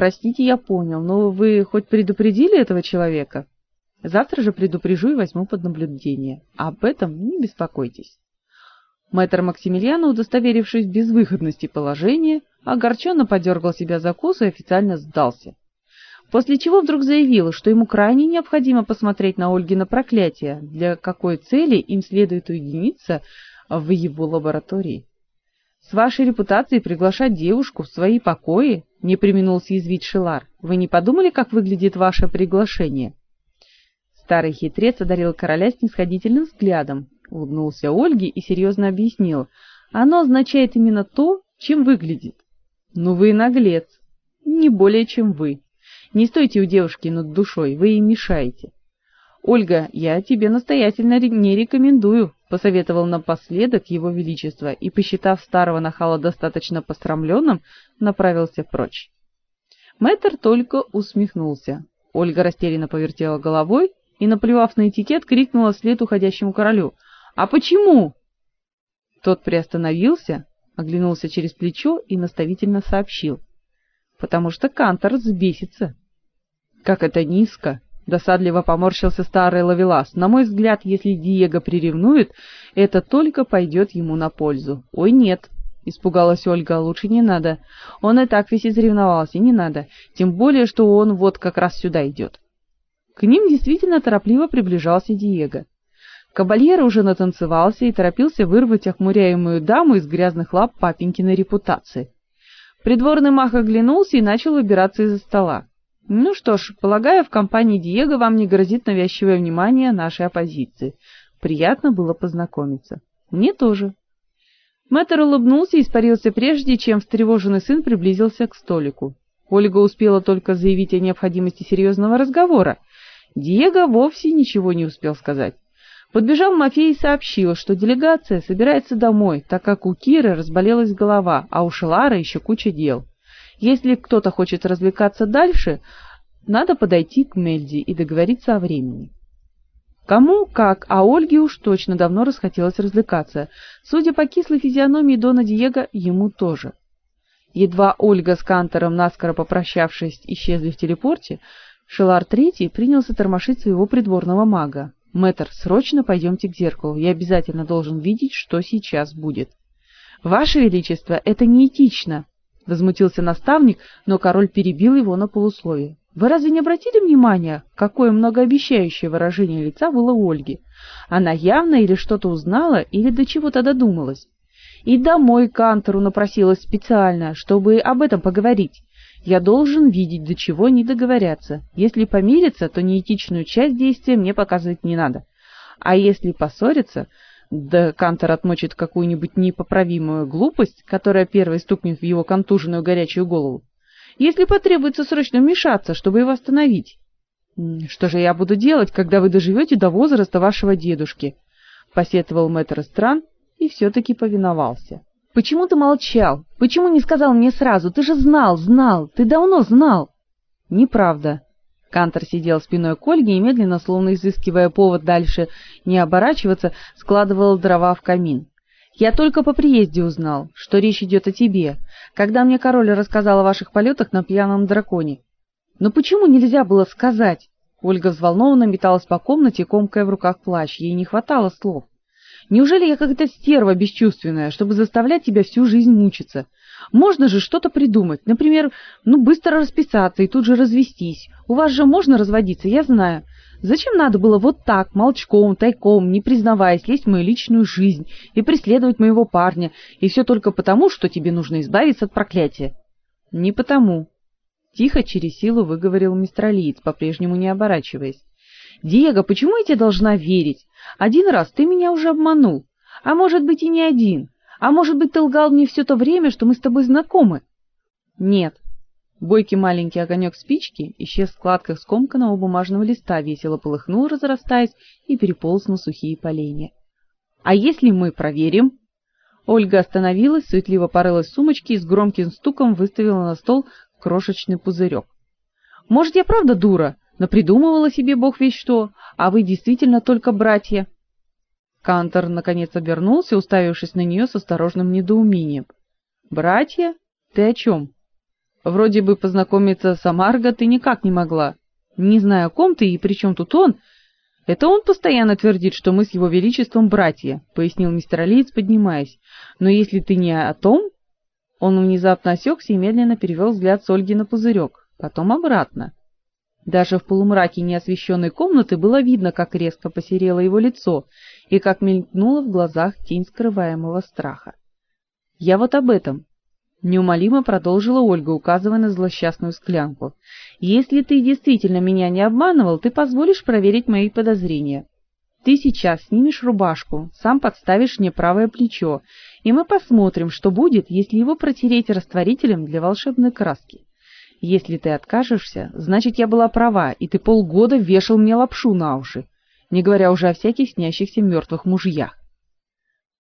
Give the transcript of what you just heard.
Простите, я понял, но вы хоть предупредили этого человека? Завтра же предупрежу и возьму под наблюдение. Об этом не беспокойтесь. Мэтр Максимилиано, удостоверившись в безвыходности положения, огорченно подергал себя за косу и официально сдался. После чего вдруг заявил, что ему крайне необходимо посмотреть на Ольгино проклятие, для какой цели им следует уединиться в его лаборатории. С вашей репутацией приглашать девушку в свои покои, не преминул съязвить Шилар. Вы не подумали, как выглядит ваше приглашение? Старый хитрец одарил короля снисходительным взглядом, улыбнулся Ольге и серьезно объяснил: "Оно означает именно то, чем выглядит. Ну вы наглец, не более чем вы. Не стойте у девушки над душой, вы ей мешаете. Ольга, я тебе настоятельно не рекомендую, посоветовал напоследок его величество и, посчитав старого нахала достаточно посрамленным, направился прочь. Мэтр только усмехнулся. Ольга растерянно повертела головой и, наплевав на этикет, крикнула вслед уходящему королю: "А почему?" Тот приостановился, оглянулся через плечо и наставительно сообщил: "Потому что Кантор взбесится". Как это низко, досадливо поморщился старый Лавелас. На мой взгляд, если Диего приревнует, это только пойдет ему на пользу. Ой, нет, испугалась Ольга, лучше не надо. Он и так весь изревновался, не надо. Тем более, что он вот как раз сюда идет. К ним действительно торопливо приближался Диего. Кабальера уже натанцевался и торопился вырвать охмуряемую даму из грязных лап папенькиной репутации. Придворный маг оглянулся и начал выбираться из-за стола. Ну что ж, полагаю, в компании Диего вам не грозит навязчивое внимание нашей оппозиции. Приятно было познакомиться. Мне тоже. Мэтр улыбнулся и испарился прежде, чем встревоженный сын приблизился к столику. Ольга успела только заявить о необходимости серьезного разговора, Диего вовсе ничего не успел сказать. Подбежал Мафей и сообщил, что делегация собирается домой, так как у Киры разболелась голова, а у Шелара еще куча дел. Если кто-то хочет развлекаться дальше, надо подойти к Мельди и договориться о времени. Кому как, а Ольге уж точно давно расхотелось развлекаться. Судя по кислой физиономии Дона Диего, ему тоже. Едва Ольга с Кантором, наскоро попрощавшись, исчезли в телепорте, Шелар Третий принялся тормошить своего придворного мага. Мэтр, срочно пойдемте к зеркалу. Я обязательно должен видеть, что сейчас будет. Ваше величество, это неэтично, возмутился наставник, но король перебил его на полусловие. Вы разве не обратили внимания, какое многообещающее выражение лица было у Ольги? Она явно или что-то узнала, или до чего-то додумалась. И домой к Антору напросилась специально, чтобы об этом поговорить. Я должен видеть, до чего они договорятся. Если помирятся, то неэтичную часть действия мне показывать не надо. А если поссорятся, да Кантор отмочит какую-нибудь непоправимую глупость, которая первой стукнет в его контуженную горячую голову. Если потребуется срочно вмешаться, чтобы его остановить. Что же я буду делать, когда вы доживете до возраста вашего дедушки? посетовал мэтр Стран и все таки повиновался. Почему ты молчал? Почему не сказал мне сразу? Ты же знал, знал, ты давно знал. Неправда. Кантор сидел спиной к Ольге и медленно, словно изыскивая повод дальше не оборачиваться, складывал дрова в камин. Я только по приезде узнал, что речь идет о тебе, когда мне король рассказал о ваших полетах на пьяном драконе. Но почему нельзя было сказать? Ольга взволнованно металась по комнате, комкая в руках плащ. Ей не хватало слов. Неужели я какая-то стерва бесчувственная, чтобы заставлять тебя всю жизнь мучиться? Можно же что-то придумать. Например, ну быстро расписаться и тут же развестись. У вас же можно разводиться, я знаю. Зачем надо было вот так, молчком, тайком, не признаваясь, лезть в мою личную жизнь и преследовать моего парня, и все только потому, что тебе нужно избавиться от проклятия? Не потому. Тихо, через силу выговорил мистер Алиец, по-прежнему не оборачиваясь. Диего, почему я тебе должна верить? Один раз ты меня уже обманул, а может быть и не один. А может быть, ты лгал мне все то время, что мы с тобой знакомы? Нет. Бойкий маленький огонек спички исчез в складках скомканного бумажного листа, весело полыхнул, разрастаясь, и переполз на сухие поленья. А если мы проверим? Ольга остановилась, суетливо порылась в сумочке и с громким стуком выставила на стол крошечный пузырек. Может, я правда дура? Напридумывала себе бог весь что, а вы действительно только братья. Кантор наконец обернулся, уставившись на нее с осторожным недоумением. Братья? Ты о чем?» Вроде бы познакомиться с Амарго ты никак не могла. Не знаю, о ком ты и при чем тут он. Это он постоянно твердит, что мы с его величеством братья, пояснил мистер Алиец, поднимаясь. Но если ты не о том, он внезапно осекся и медленно перевел взгляд с Ольги на пузырек, потом обратно. Даже в полумраке неосвещенной комнаты было видно, как резко посерело его лицо и как мелькнула в глазах тень скрываемого страха. Я вот об этом, неумолимо продолжила Ольга, указывая на злосчастную склянку. Если ты действительно меня не обманывал, ты позволишь проверить мои подозрения. Ты сейчас снимешь рубашку, сам подставишь мне правое плечо, и мы посмотрим, что будет, если его протереть растворителем для волшебной краски. Если ты откажешься, значит, я была права, и ты полгода вешал мне лапшу на уши, не говоря уже о всяких снящихся мертвых мужьях.